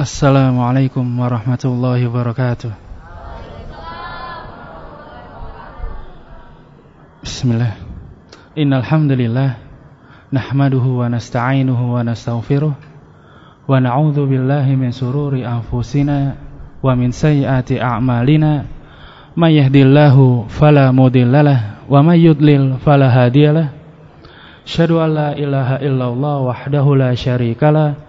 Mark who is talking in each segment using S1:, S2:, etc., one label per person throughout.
S1: Assalamualaikum warahmatullahi wabarakatuh. Bismillah. Innal hamdalillah nahmaduhu wa nasta'inuhu wa nastaghfiruh wa na'udzu billahi min sururi anfusina wa min sayyiati a'malina may yahdihillahu fala mudhillalah wa may yudlil fala hadiyalah. Asyhadu an la ilaha illallah wahdahu la syarikalah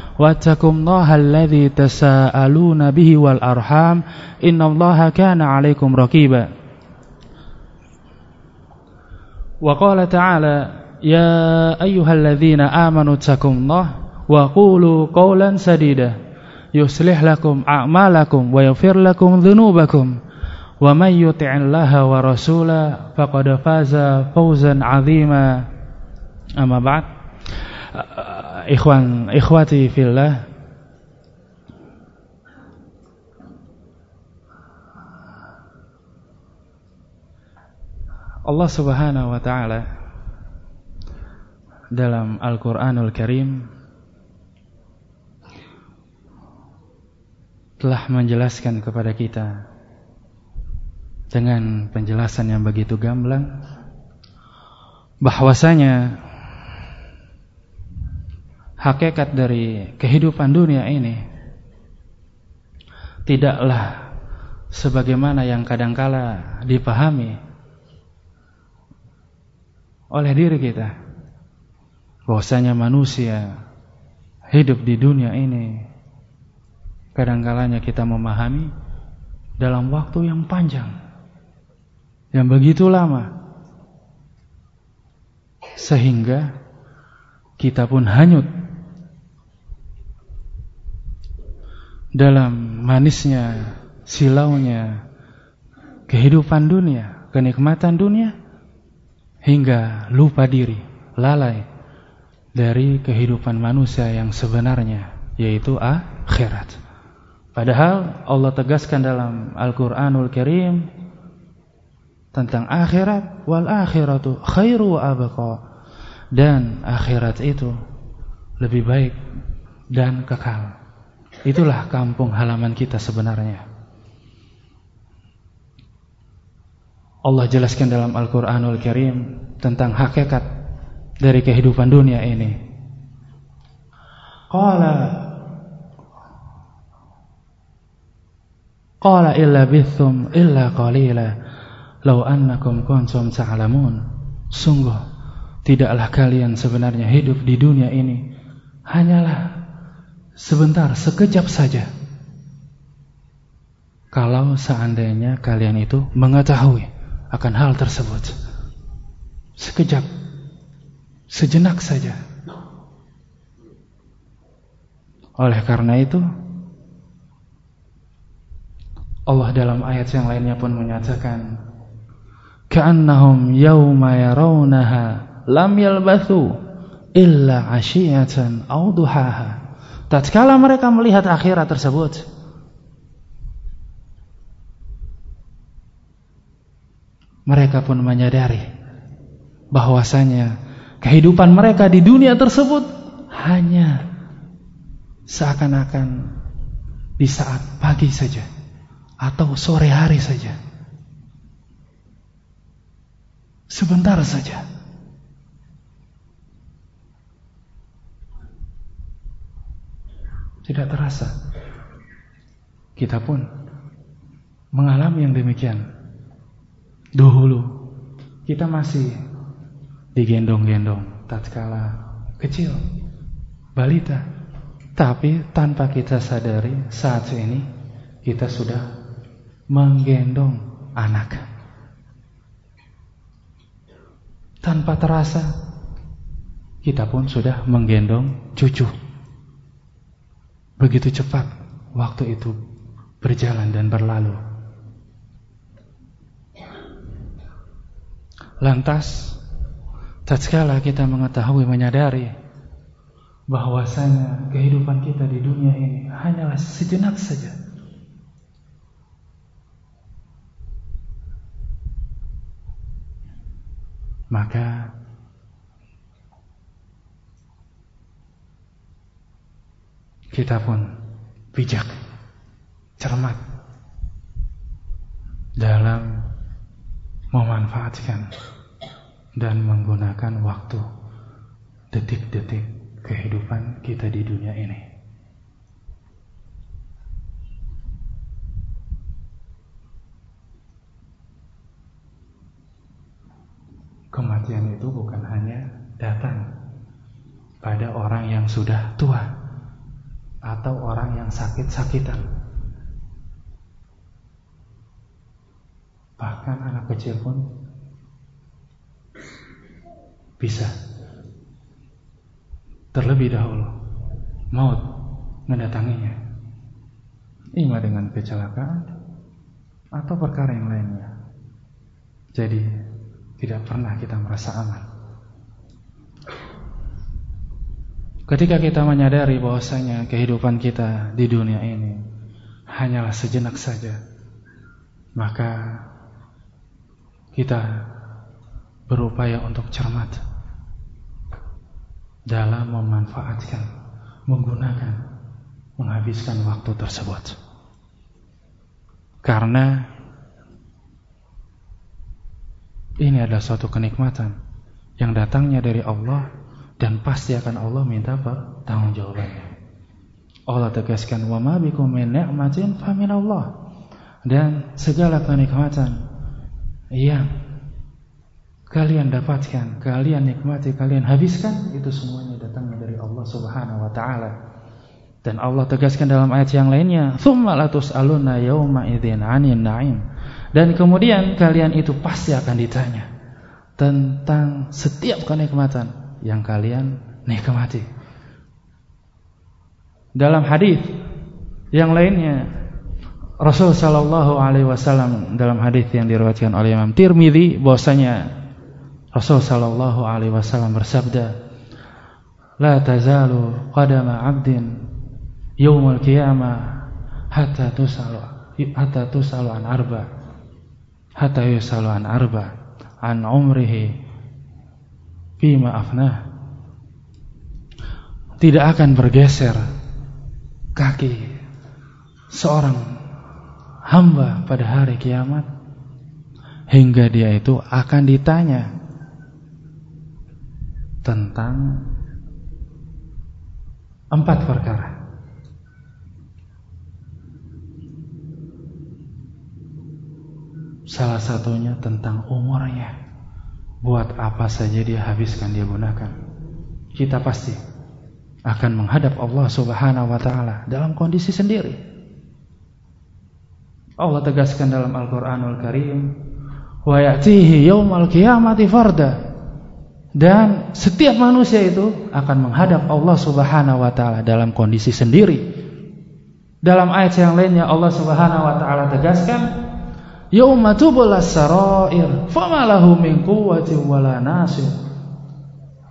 S1: واتقوا الله الذي تساءلون به والأرحام إن الله كان عليكم رقيبا. وقال تعالى يا أيها الذين آمنوا اتقوا الله وقولوا قولا سديدا. يصلح لكم أعمالكم ويغفر لكم ذنوبكم. ومن يطع الله ورسوله فقد فاز فوزا عظيما. أما بعد ikhwan ikhwati fillah. Allah Subhanahu wa taala dalam Al-Qur'anul Karim telah menjelaskan kepada kita dengan penjelasan yang begitu gamblang bahwasanya hakikat dari kehidupan dunia ini tidaklah sebagaimana yang kadangkala dipahami oleh diri kita bahwasanya manusia hidup di dunia ini kadangkalanya kita memahami dalam waktu yang panjang yang begitu lama sehingga kita pun hanyut dalam manisnya, silaunya kehidupan dunia, kenikmatan dunia hingga lupa diri, lalai dari kehidupan manusia yang sebenarnya yaitu akhirat. Padahal Allah tegaskan dalam Al-Qur'anul Karim tentang akhirat wal akhiratu khairu wa abqa dan akhirat itu lebih baik dan kekal. Itulah kampung halaman kita sebenarnya. Allah jelaskan dalam Al-Quranul Karim tentang hakikat dari kehidupan dunia ini. Qala Qala illa bithum illa qalila law annakum kuntum ta'lamun. Sungguh tidaklah kalian sebenarnya hidup di dunia ini hanyalah sebentar, sekejap saja. Kalau seandainya kalian itu mengetahui akan hal tersebut. Sekejap, sejenak saja. Oleh karena itu, Allah dalam ayat yang lainnya pun menyatakan, "Ka'annahum yawma yarawnaha lam yalbathu illa 'ashiyatan aw duhaha." Tatkala mereka melihat akhirat tersebut Mereka pun menyadari bahwasanya kehidupan mereka di dunia tersebut hanya seakan-akan di saat pagi saja atau sore hari saja. Sebentar saja. Tidak terasa. Kita pun mengalami yang demikian. Dahulu kita masih digendong-gendong tatkala kecil, balita. Tapi tanpa kita sadari saat ini kita sudah menggendong anak. Tanpa terasa kita pun sudah menggendong cucu. Begitu cepat waktu itu berjalan dan berlalu. Lantas, tatkala kita mengetahui menyadari bahwasanya kehidupan kita di dunia ini hanyalah sejenak saja. Maka kita pun bijak, cermat dalam memanfaatkan dan menggunakan waktu detik-detik kehidupan kita di dunia ini. Kematian itu bukan hanya datang pada orang yang sudah tua atau orang yang sakit-sakitan. Bahkan anak kecil pun bisa terlebih dahulu maut mendatanginya. Ima dengan kecelakaan atau perkara yang lainnya. Jadi tidak pernah kita merasa aman. Ketika kita menyadari bahwasanya kehidupan kita di dunia ini hanyalah sejenak saja, maka kita berupaya untuk cermat dalam memanfaatkan, menggunakan, menghabiskan waktu tersebut. Karena ini adalah suatu kenikmatan yang datangnya dari Allah dan pasti akan Allah minta pertanggungjawabannya. Allah tegaskan wa ma bikum min ni'matin Allah. Dan segala kenikmatan yang kalian dapatkan, kalian nikmati, kalian habiskan itu semuanya datangnya dari Allah Subhanahu wa taala. Dan Allah tegaskan dalam ayat yang lainnya, "Tsumma latus'aluna yauma idzin 'anin na'im." Dan kemudian kalian itu pasti akan ditanya tentang setiap kenikmatan yang kalian nikmati. Dalam hadis yang lainnya Rasul sallallahu alaihi wasallam dalam hadis yang diriwayatkan oleh Imam Tirmizi bahwasanya Rasul sallallahu alaihi wasallam bersabda La tazalu qadama 'abdin yaumul qiyamah hatta tusalu hatta tusalu an arba hatta yusalu an arba an umrihi fima afnah tidak akan bergeser kaki seorang hamba pada hari kiamat hingga dia itu akan ditanya tentang empat perkara. Salah satunya tentang umurnya. Buat apa saja dia habiskan dia gunakan. Kita pasti akan menghadap Allah subhanahu wa ta'ala Dalam kondisi sendiri. Allah tegaskan dalam Al-Quranul Karim Wa ya'tihi yawmal qiyamati farda. Dan setiap manusia itu akan menghadap Allah subhanahu wa ta'ala Dalam kondisi sendiri. Dalam ayat yang lainnya Allah subhanahu wa ta'ala tegaskan yauma tubulas sarair fama min quwwati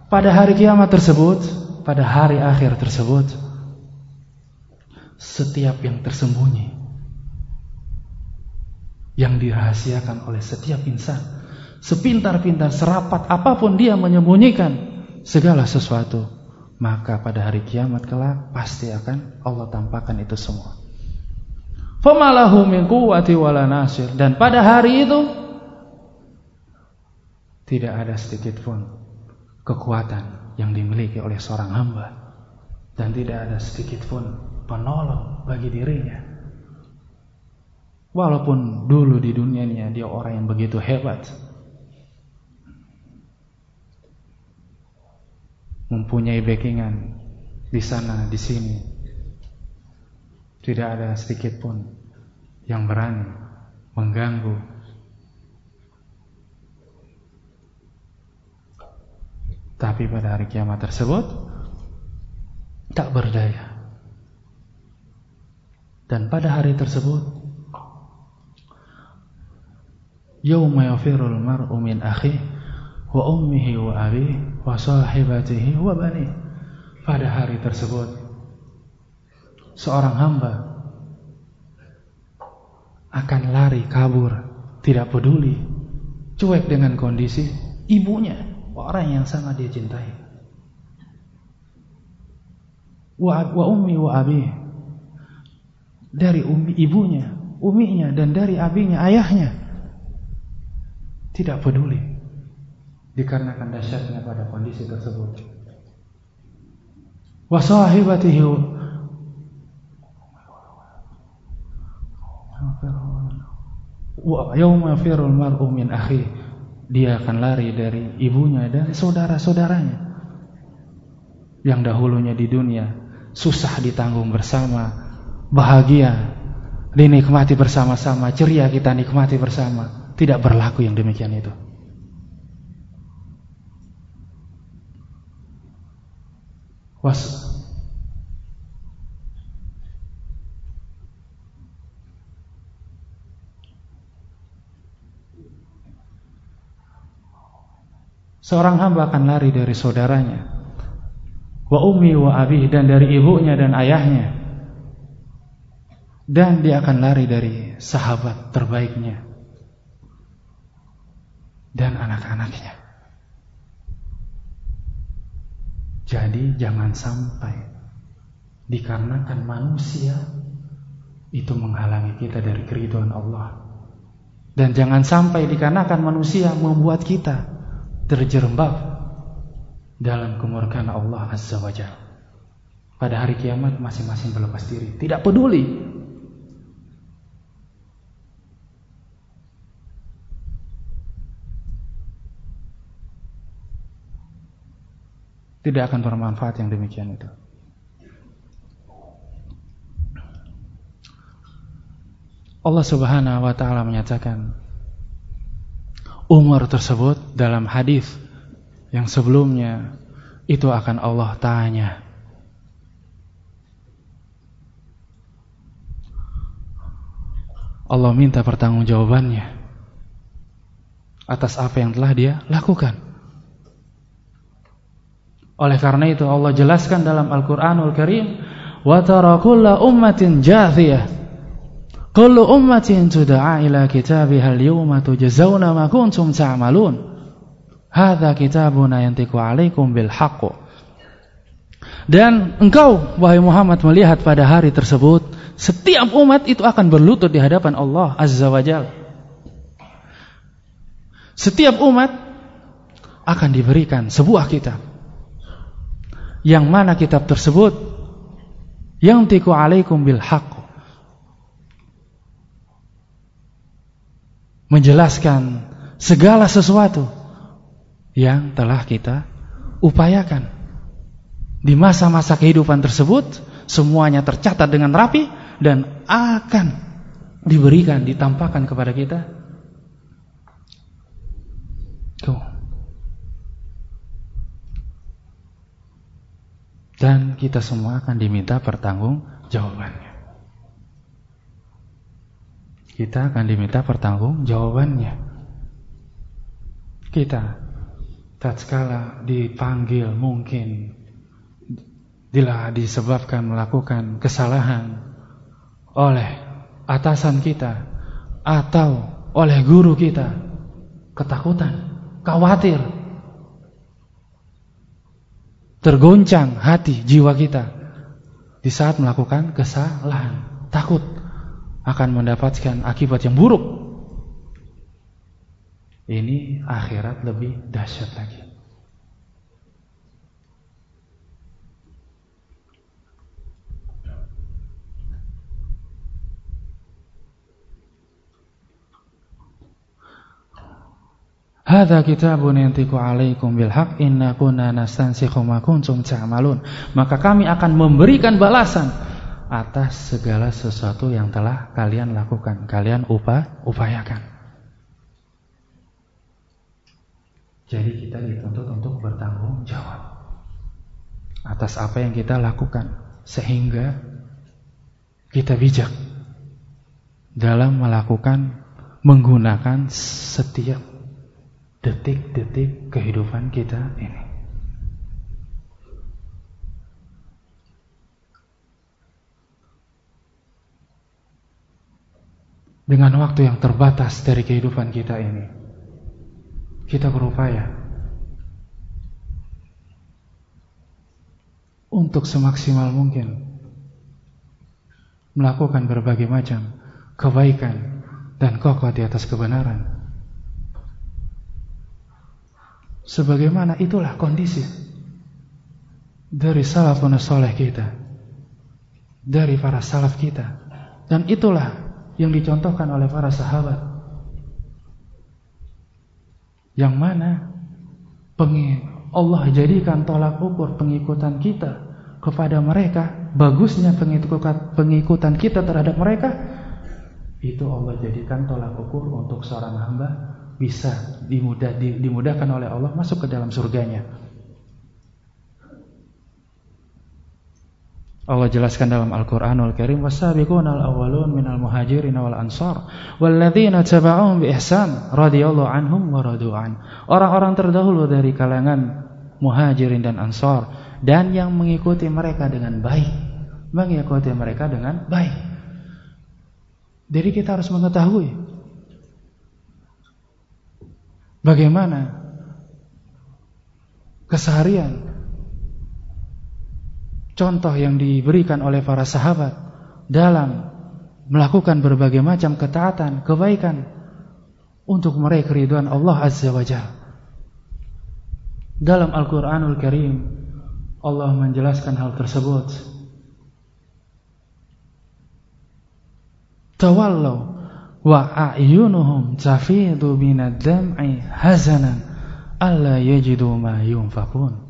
S1: pada hari kiamat tersebut pada hari akhir tersebut setiap yang tersembunyi yang dirahasiakan oleh setiap insan sepintar-pintar serapat apa pun dia menyembunyikan segala sesuatu maka pada hari kiamat kelak pasti akan Allah tampakkan itu semua Famalahu min quwwati wala nasir dan pada hari itu tidak ada sedikit pun kekuatan yang dimiliki oleh seorang hamba dan tidak ada sedikit pun penolong bagi dirinya. Walaupun dulu di dunianya dia orang yang begitu hebat. Mempunyai backingan di sana, di sini, tidak ada sedikit pun yang berani mengganggu Tapi pada hari kiamat tersebut tak berdaya. Dan pada hari tersebut Yawma yafirul mar'u min akhi wa ummihi wa abihi wa sahibatihi wa bani. Pada hari tersebut seorang hamba akan lari kabur, tidak peduli, cuek dengan kondisi ibunya, orang yang sangat dia cintai. Wa, wa ummi wa abi dari umi ibunya, uminya dan dari abinya, ayahnya tidak peduli dikarenakan dahsyatnya pada kondisi tersebut. Wa sahibatihi yauma firul mar'u min akhi dia akan lari dari ibunya dan saudara-saudaranya yang dahulunya di dunia susah ditanggung bersama, bahagia dinikmati bersama-sama, ceria kita nikmati bersama. Tidak berlaku yang demikian itu. Was Seorang hamba akan lari dari saudaranya. Wa ummi wa abi dan dari ibunya dan ayahnya. Dan dia akan lari dari sahabat terbaiknya. Dan anak-anaknya. Jadi jangan sampai dikarenakan manusia itu menghalangi kita dari keriduan Allah. Dan jangan sampai dikarenakan manusia membuat kita terjerembab dalam kemurkaan Allah Azza wa Jalla. Pada hari kiamat masing-masing berlepas diri, tidak peduli. Tidak akan bermanfaat yang demikian itu. Allah Subhanahu wa taala menyatakan umur tersebut dalam hadis yang sebelumnya itu akan Allah tanya. Allah minta pertanggungjawabannya atas apa yang telah dia lakukan. Oleh karena itu Allah jelaskan dalam Al-Qur'anul Karim, "Wa tara ummatin jathiyah" Kullu ummatin tud'a ila kitabiha al-yawma tujzauna ma kuntum ta'malun. Hadza kitabuna yantiqu 'alaikum bil haqq. Dan engkau wahai Muhammad melihat pada hari tersebut setiap umat itu akan berlutut di hadapan Allah Azza wa. Setiap umat akan diberikan sebuah kitab. Yang mana kitab tersebut yang tiku alaikum bil haqq menjelaskan segala sesuatu yang telah kita upayakan. Di masa-masa kehidupan tersebut semuanya tercatat dengan rapi dan akan diberikan, ditampakkan kepada kita. Tuh. Dan kita semua akan diminta pertanggung jawabannya kita akan diminta pertanggung jawabannya. Kita tatkala dipanggil mungkin bila disebabkan melakukan kesalahan oleh atasan kita atau oleh guru kita ketakutan, khawatir tergoncang hati jiwa kita di saat melakukan kesalahan, takut akan mendapatkan akibat yang buruk. Ini akhirat lebih dahsyat lagi. Hadza kitabun yantiqu 'alaikum bil haqq inna kunna nastansikhu ma kuntum. Maka kami akan memberikan balasan atas segala sesuatu yang telah kalian lakukan, kalian upah upayakan. Jadi kita dituntut untuk bertanggung jawab atas apa yang kita lakukan sehingga kita bijak dalam melakukan menggunakan setiap detik-detik kehidupan kita ini. Dengan waktu yang terbatas dari kehidupan kita ini, kita berupaya untuk semaksimal mungkin melakukan berbagai macam kebaikan dan kokoh di atas kebenaran. Sebagaimana itulah kondisi dari salafun soleh kita, dari para salaf kita, dan itulah yang dicontohkan oleh para sahabat. Yang mana Allah jadikan tolak ukur pengikutan kita kepada mereka, bagusnya pengikutan kita terhadap mereka, itu Allah jadikan tolak ukur untuk seorang hamba bisa dimudah, dimudahkan oleh Allah masuk ke dalam surganya. Allah jelaskan dalam Al-Qur'anul Karim wasabiqunal awwalun minal muhajirin wal ansar walladzina tabauhum bi ihsan radhiyallahu anhum wa radu'an. Orang-orang terdahulu dari kalangan muhajirin dan ansar dan yang mengikuti mereka dengan baik, mengikuti mereka dengan baik. Jadi kita harus mengetahui bagaimana keseharian contoh yang diberikan oleh para sahabat dalam melakukan berbagai macam ketaatan, kebaikan untuk meraih keriduan Allah Azza wa Jalla. Dalam Al-Qur'anul Karim Allah menjelaskan hal tersebut. Tawallau wa a'yunuhum tafidu minad dam'i hazanan alla yajidu ma yunfaqun.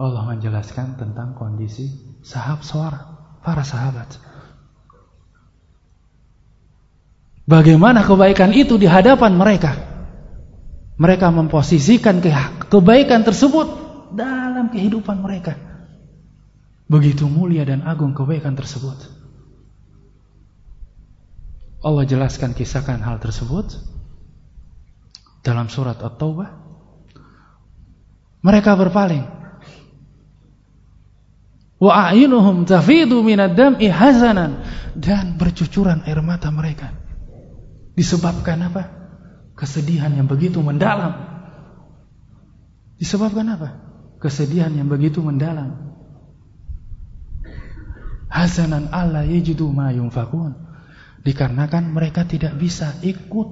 S1: Allah menjelaskan tentang kondisi sahabat suara para sahabat. Bagaimana kebaikan itu di hadapan mereka? Mereka memposisikan ke kebaikan tersebut dalam kehidupan mereka. Begitu mulia dan agung kebaikan tersebut. Allah jelaskan kisahkan hal tersebut dalam surat At-Taubah. Mereka berpaling wa a'yunuhum tafidu minad dam'i hazanan. Dan bercucuran air mata mereka. Disebabkan apa? Kesedihan yang begitu mendalam. Disebabkan apa? Kesedihan yang begitu mendalam. Hazanan Allah yajidu ma yunfaqun dikarenakan mereka tidak bisa ikut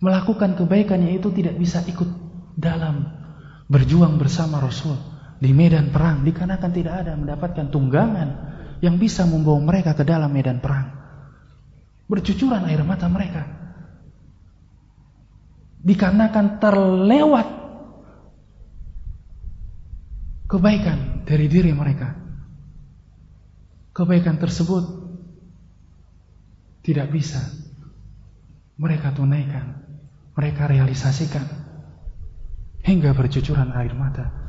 S1: melakukan kebaikan itu tidak bisa ikut dalam berjuang bersama Rasul di medan perang dikarenakan tidak ada mendapatkan tunggangan yang bisa membawa mereka ke dalam medan perang. Bercucuran air mata mereka. Dikarenakan terlewat kebaikan dari diri mereka. Kebaikan tersebut tidak bisa mereka tunaikan, mereka realisasikan hingga bercucuran air mata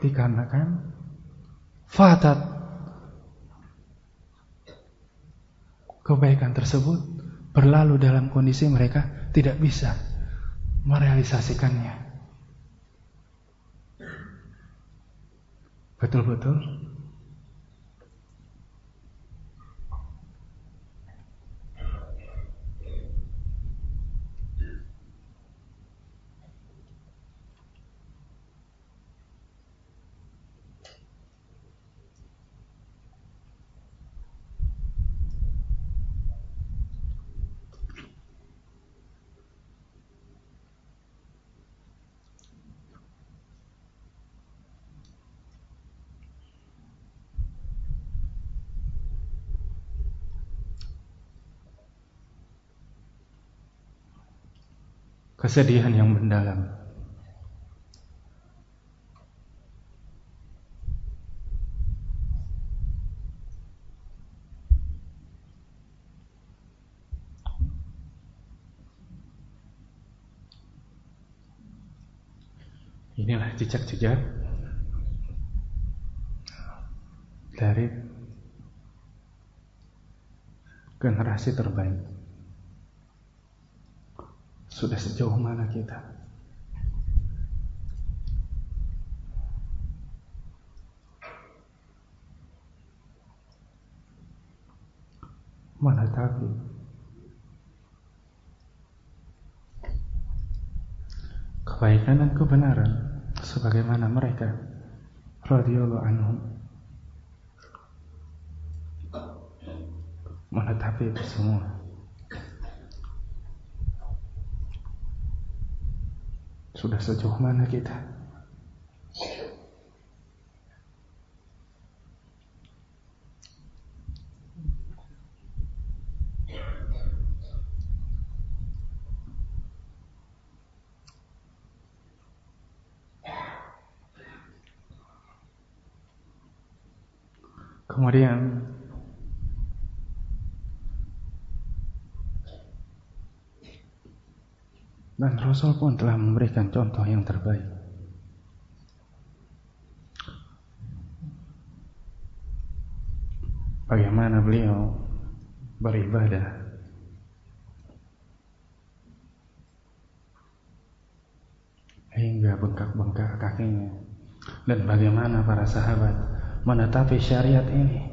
S1: dikarenakan fatat kebaikan tersebut berlalu dalam kondisi mereka tidak bisa merealisasikannya. Betul-betul kesedihan yang mendalam. Inilah jejak-jejak dari generasi terbaik. Sudah sejauh mana kita? Mana tapi? Kebaikan dan kebenaran sebagaimana mereka? Radhiyallahu anhum. Menetapi itu semua Sudah sejauh mana kita? Kemudian Dan Rasul pun telah memberikan contoh yang terbaik. Bagaimana beliau beribadah? Hingga bengkak-bengkak kakinya. Dan bagaimana para sahabat menetapi syariat ini?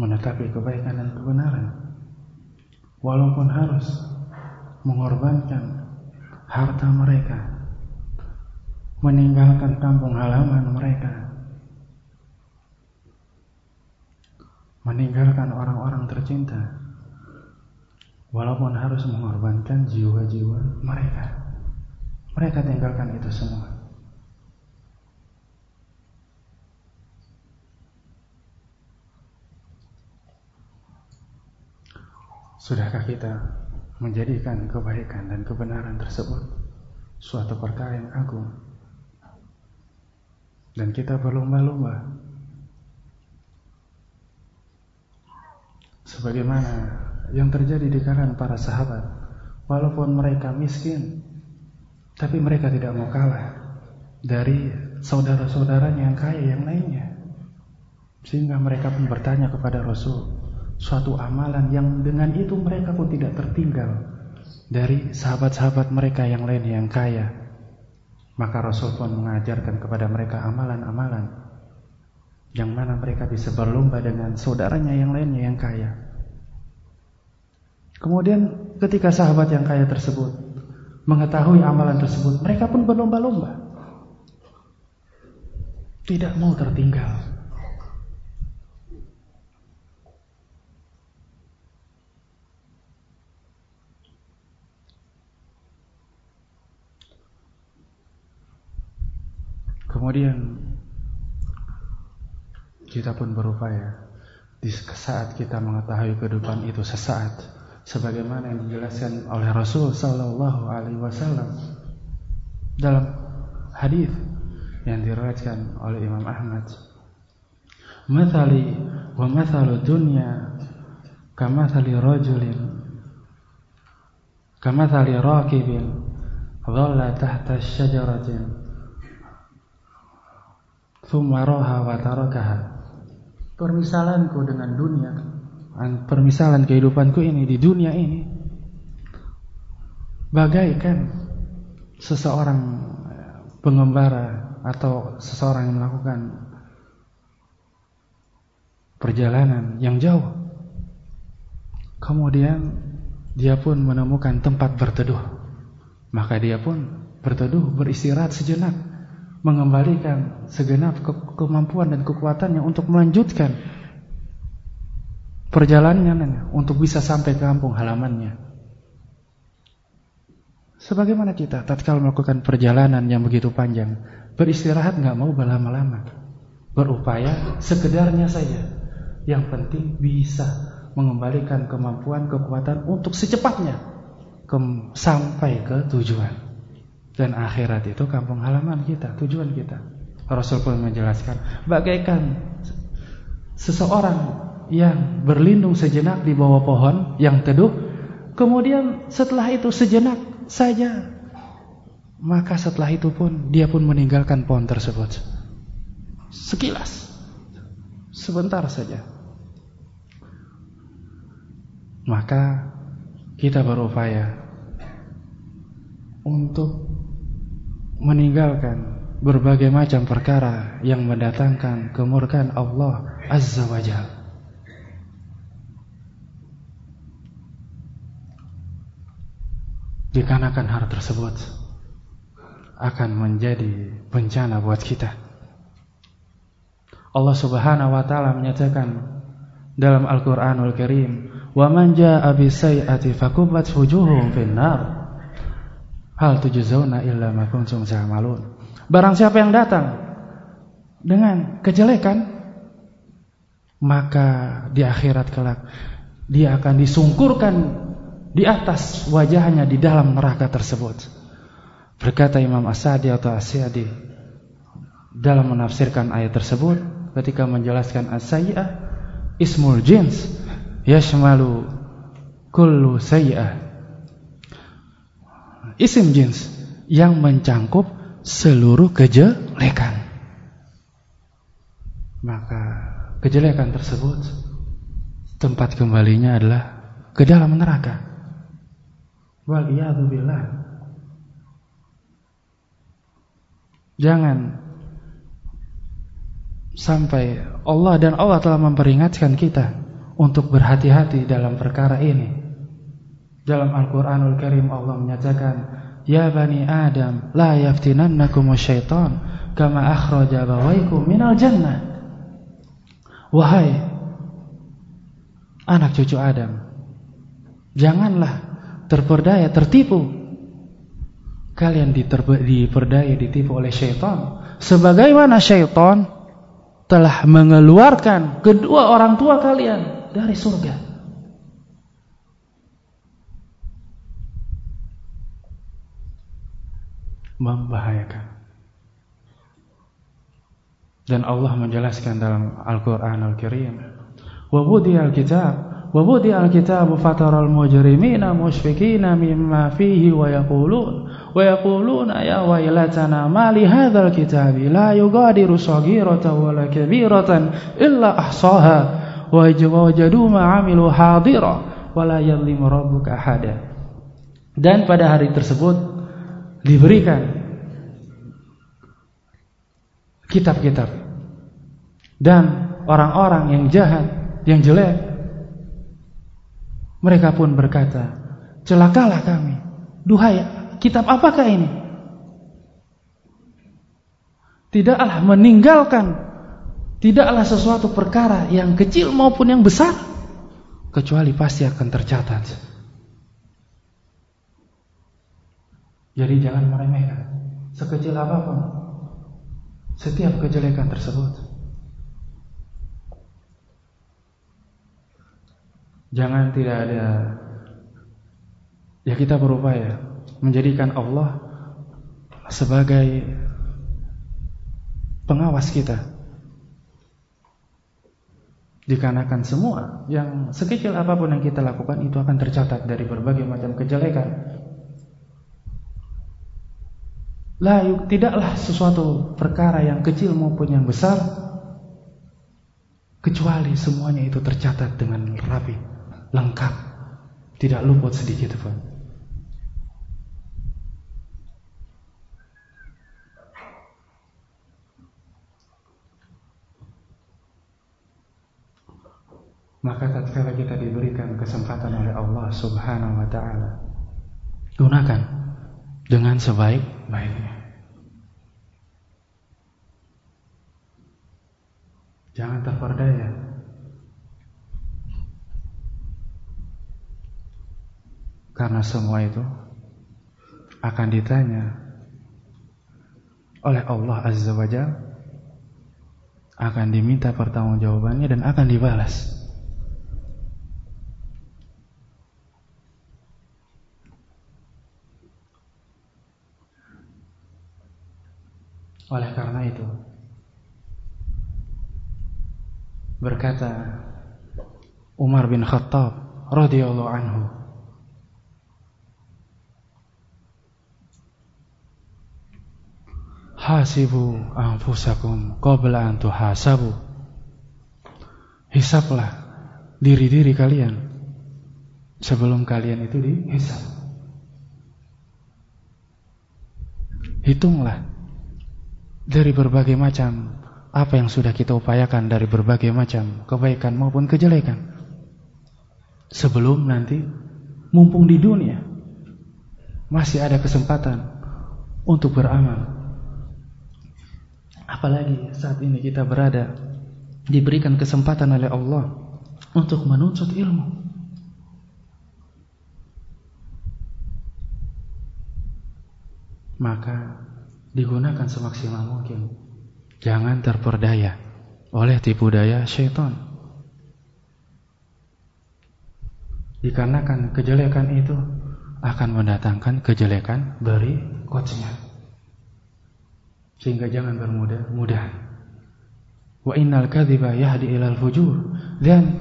S1: Menetapi kebaikan dan kebenaran. Walaupun harus mengorbankan harta mereka, meninggalkan kampung halaman mereka, meninggalkan orang-orang tercinta, walaupun harus mengorbankan jiwa-jiwa mereka. Mereka tinggalkan itu semua. Sudahkah kita menjadikan kebaikan dan kebenaran tersebut suatu perkara yang agung. Dan kita berlomba-lomba sebagaimana yang terjadi di kalangan para sahabat. Walaupun mereka miskin tapi mereka tidak mau kalah dari saudara-saudaranya yang kaya yang lainnya. Sehingga mereka pun bertanya kepada Rasul suatu amalan yang dengan itu mereka pun tidak tertinggal dari sahabat-sahabat mereka yang lain yang kaya. Maka Rasul pun mengajarkan kepada mereka amalan-amalan yang mana mereka bisa berlomba dengan saudaranya yang lainnya yang kaya. Kemudian ketika sahabat yang kaya tersebut mengetahui amalan tersebut, mereka pun berlomba-lomba. Tidak mau tertinggal. Kemudian kita pun berupaya di saat kita mengetahui kehidupan itu sesaat sebagaimana yang dijelaskan oleh Rasul sallallahu alaihi wasallam dalam hadis yang diriwayatkan oleh Imam Ahmad. Mathali wa mathalu dunya kamathali rajulin kamathali rakibin dhalla tahta syajaratin Thumaraha wa tarakaha. Permisalanku dengan dunia, permisalan kehidupanku ini di dunia ini bagaikan seseorang pengembara atau seseorang yang melakukan perjalanan yang jauh. Kemudian dia pun menemukan tempat berteduh. Maka dia pun berteduh beristirahat sejenak mengembalikan segenap ke kemampuan dan kekuatannya untuk melanjutkan perjalanannya untuk bisa sampai ke kampung halamannya. Sebagaimana kita tatkala melakukan perjalanan yang begitu panjang, beristirahat nggak mau berlama-lama, berupaya sekedarnya saja. Yang penting bisa mengembalikan kemampuan kekuatan untuk secepatnya sampai ke tujuan. Dan akhirat itu kampung halaman kita, tujuan kita. Rasul pun menjelaskan, bagaikan seseorang yang berlindung sejenak di bawah pohon yang teduh, kemudian setelah itu sejenak saja, maka setelah itu pun dia pun meninggalkan pohon tersebut. Sekilas, sebentar saja. maka kita berupaya untuk meninggalkan berbagai macam perkara yang mendatangkan kemurkaan Allah Azza wa Jalla. Dikarenakan hal tersebut akan menjadi bencana buat kita. Allah Subhanahu wa taala menyatakan dalam Al-Qur'anul Karim, "Wa man jaa'a bisayyi'ati fakubbat wujuhum finnar." Hal tujzauna illa ma kuntum ta'malun. Barang siapa yang datang dengan kejelekan, maka di akhirat kelak dia akan disungkurkan di atas wajahnya di dalam neraka tersebut. Berkata Imam Asadi atau Asyadi dalam menafsirkan ayat tersebut ketika menjelaskan as-sayyi'ah ismul jins yashmalu kullu sayyi'ah isim jins yang mencangkup seluruh kejelekan. Maka kejelekan tersebut tempat kembalinya adalah ke dalam neraka. Wal billah. Jangan sampai Allah dan Allah telah memperingatkan kita untuk berhati-hati dalam perkara ini. Dalam Al-Quranul Karim Allah menyatakan Ya Bani Adam La yaftinannakum syaitan Kama akhraja bawaikum minal jannah. Wahai Anak cucu Adam Janganlah terperdaya, tertipu. Kalian diperdaya, ditipu oleh syaitan. Sebagaimana syaitan Telah mengeluarkan Kedua orang tua kalian Dari surga membahayakan. Dan Allah menjelaskan dalam Al-Qur'an Al-Karim, "Wa al kitab wa al kitab fatara al-mujrimina mushfikina mimma fihi wa yaqulun wa yaquluna ya waylatana ma li hadzal kitabi la yughadiru saghiratan wa la kabiratan illa ahsaha wa wajadu ma 'amilu hadira wa la yadhlimu rabbuka ahada." Dan pada hari tersebut diberikan kitab-kitab dan orang-orang yang jahat, yang jelek mereka pun berkata, "Celakalah kami. Duhai, kitab apakah ini?" Tidaklah meninggalkan tidaklah sesuatu perkara yang kecil maupun yang besar kecuali pasti akan tercatat. Jadi jangan meremehkan sekecil apa pun setiap kejelekan tersebut. Jangan tidak ada ya kita berupaya menjadikan Allah sebagai pengawas kita. Dikarenakan semua yang sekecil apa pun yang kita lakukan itu akan tercatat dari berbagai macam kejelekan La tidaklah sesuatu perkara yang kecil maupun yang besar kecuali semuanya itu tercatat dengan rapi, lengkap, tidak luput sedikit pun. Maka tatkala kita diberikan kesempatan oleh Allah Subhanahu wa taala, gunakan dengan sebaik-baiknya. Jangan terperdaya. Karena semua itu akan ditanya oleh Allah Azza wa Jalla akan diminta pertanggungjawabannya dan akan dibalas. Oleh karena itu, berkata Umar bin Khattab radhiyallahu anhu Hasibu anfusakum qabla an tuhasabu Hisaplah diri-diri kalian sebelum kalian itu dihisab. Hitunglah dari berbagai macam apa yang sudah kita upayakan dari berbagai macam kebaikan maupun kejelekan. Sebelum nanti mumpung di dunia masih ada kesempatan untuk beramal. Apalagi saat ini kita berada diberikan kesempatan oleh Allah untuk menuntut ilmu. Maka digunakan semaksimal mungkin. Jangan terperdaya oleh tipu daya syaitan. Dikarenakan kejelekan itu akan mendatangkan kejelekan berikutnya. Sehingga jangan bermudah-mudahan. Wa innal kadhiba yahdi ilal fujur. Dan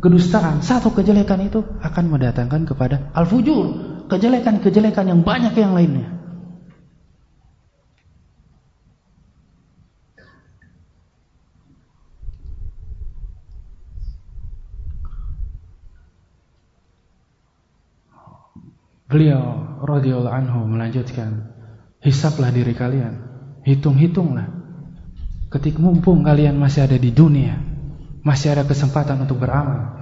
S1: kedustaan, satu kejelekan itu akan mendatangkan kepada al-fujur. Kejelekan-kejelekan yang banyak yang lainnya. Beliau radhiyallahu anhu melanjutkan, hisaplah diri kalian, hitung-hitunglah Ketika mumpung kalian masih ada di dunia, masih ada kesempatan untuk beramal.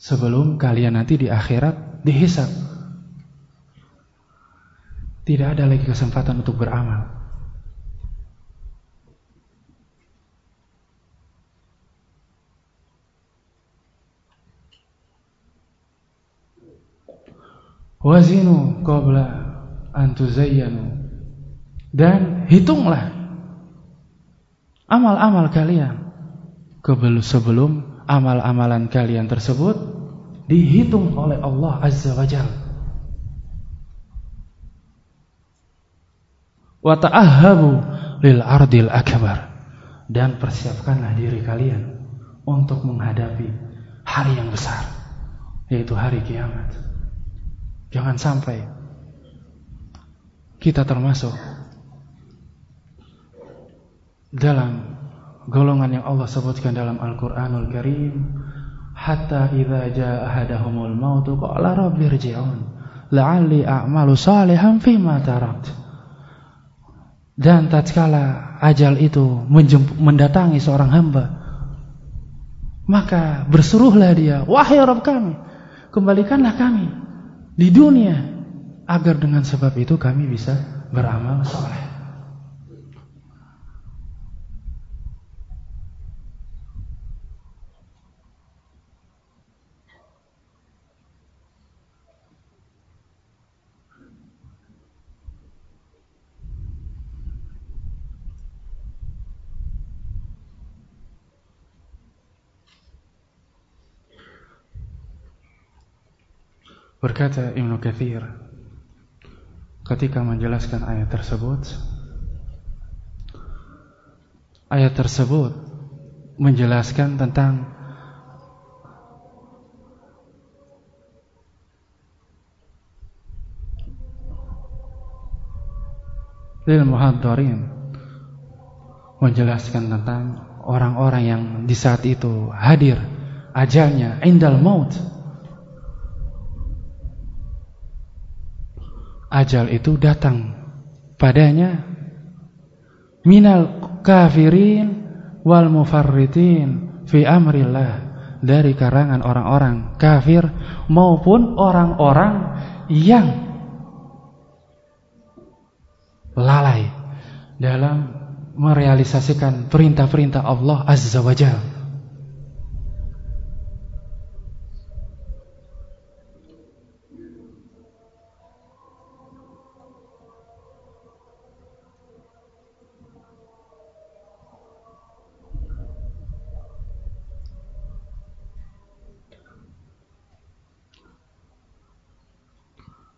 S1: Sebelum kalian nanti di akhirat dihisap. Tidak ada lagi kesempatan untuk beramal. Wazinu qabla an tuzayyanu dan hitunglah amal-amal kalian sebelum amal-amalan kalian tersebut dihitung oleh Allah Azza wa Jalla. Wa ta'ahhabu lil ardil akbar dan persiapkanlah diri kalian untuk menghadapi hari yang besar yaitu hari kiamat. Jangan sampai kita termasuk dalam golongan yang Allah sebutkan dalam Al-Qur'anul Karim hatta idza jaa ahadahumul maut qala rabbi irji'un la'alli a'malu salihan fima tarakt dan tatkala ajal itu mendatangi seorang hamba maka berseruhlah dia wahai Rabb kami kembalikanlah kami di dunia. Agar dengan sebab itu kami bisa beramal saleh Berkata Ibnu Katsir ketika menjelaskan ayat tersebut ayat tersebut menjelaskan tentang lil muhaddarin menjelaskan tentang orang-orang yang di saat itu hadir ajalnya indal maut ajal itu datang padanya. Minal kafirin wal mufarritin fi amrillah dari karangan orang-orang kafir maupun orang-orang yang lalai dalam merealisasikan perintah-perintah Allah Azza wa Jalla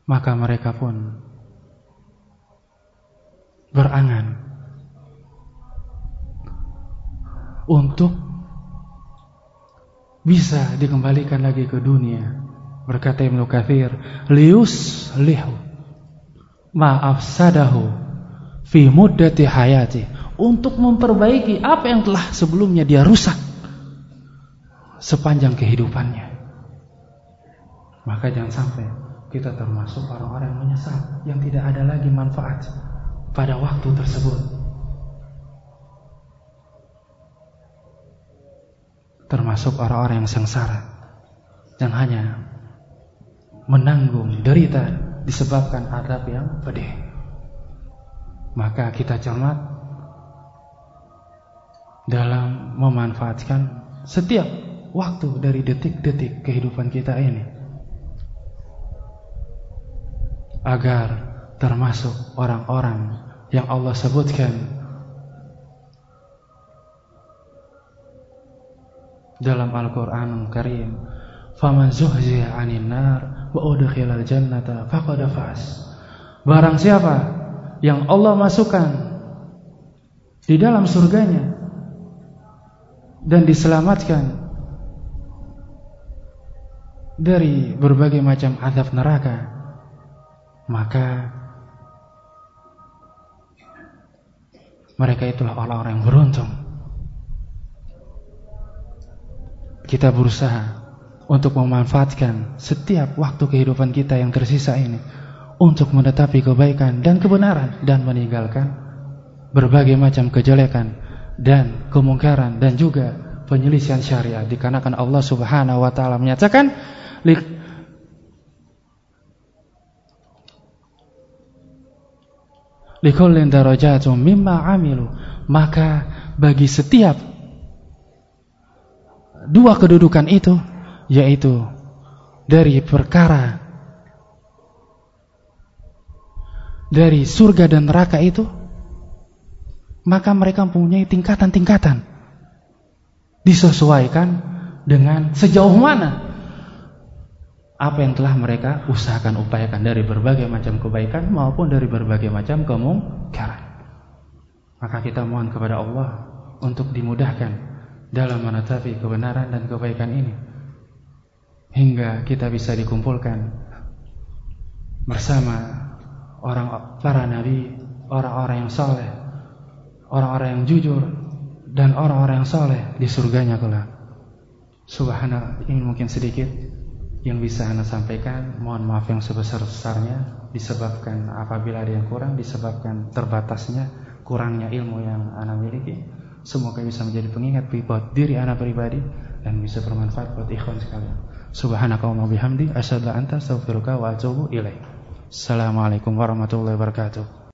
S1: maka mereka pun berangan untuk bisa dikembalikan lagi ke dunia. Berkata Ibnu Katsir, lius lihu sadahu fi muddati hayati untuk memperbaiki apa yang telah sebelumnya dia rusak sepanjang kehidupannya. Maka jangan sampai kita termasuk orang-orang yang menyesal, yang tidak ada lagi manfaat pada waktu tersebut. Termasuk orang-orang yang sengsara dan hanya menanggung derita disebabkan adab yang pedih. Maka kita cermat dalam memanfaatkan setiap waktu dari detik-detik kehidupan kita ini agar termasuk orang-orang yang Allah sebutkan dalam Al-Qur'an Karim. Faman zuhziya 'anil nar wa udkhilal jannata faqad faz. Barang siapa yang Allah masukkan di dalam surganya dan diselamatkan dari berbagai macam azab neraka maka mereka itulah orang-orang yang beruntung. Kita berusaha untuk memanfaatkan setiap waktu kehidupan kita yang tersisa ini untuk menetapi kebaikan dan kebenaran dan meninggalkan berbagai macam kejelekan dan kemungkaran dan juga penyelisihan syariat. Dikarenakan Allah Subhanahu wa taala menyatakan likullin darajatun mimma amilu. Maka bagi setiap dua kedudukan itu yaitu dari perkara dari surga dan neraka itu maka mereka mempunyai tingkatan-tingkatan disesuaikan dengan sejauh mana apa yang telah mereka usahakan upayakan dari berbagai macam kebaikan maupun dari berbagai macam kemungkaran maka kita mohon kepada Allah untuk dimudahkan dalam menetapi kebenaran dan kebaikan ini hingga kita bisa dikumpulkan bersama orang para nabi, orang-orang yang saleh orang-orang yang jujur dan orang-orang yang soleh di surganya kelak. Subhanallah, ini mungkin sedikit yang bisa anda sampaikan. Mohon maaf yang sebesar-besarnya disebabkan apabila ada yang kurang, disebabkan terbatasnya, kurangnya ilmu yang anda miliki. Semoga bisa menjadi pengingat buat diri anda pribadi dan bisa bermanfaat buat ikhwan sekalian. Subhanakallahumma bihamdi asyhadu an anta astaghfiruka wa atubu ilaik. Assalamualaikum warahmatullahi wabarakatuh.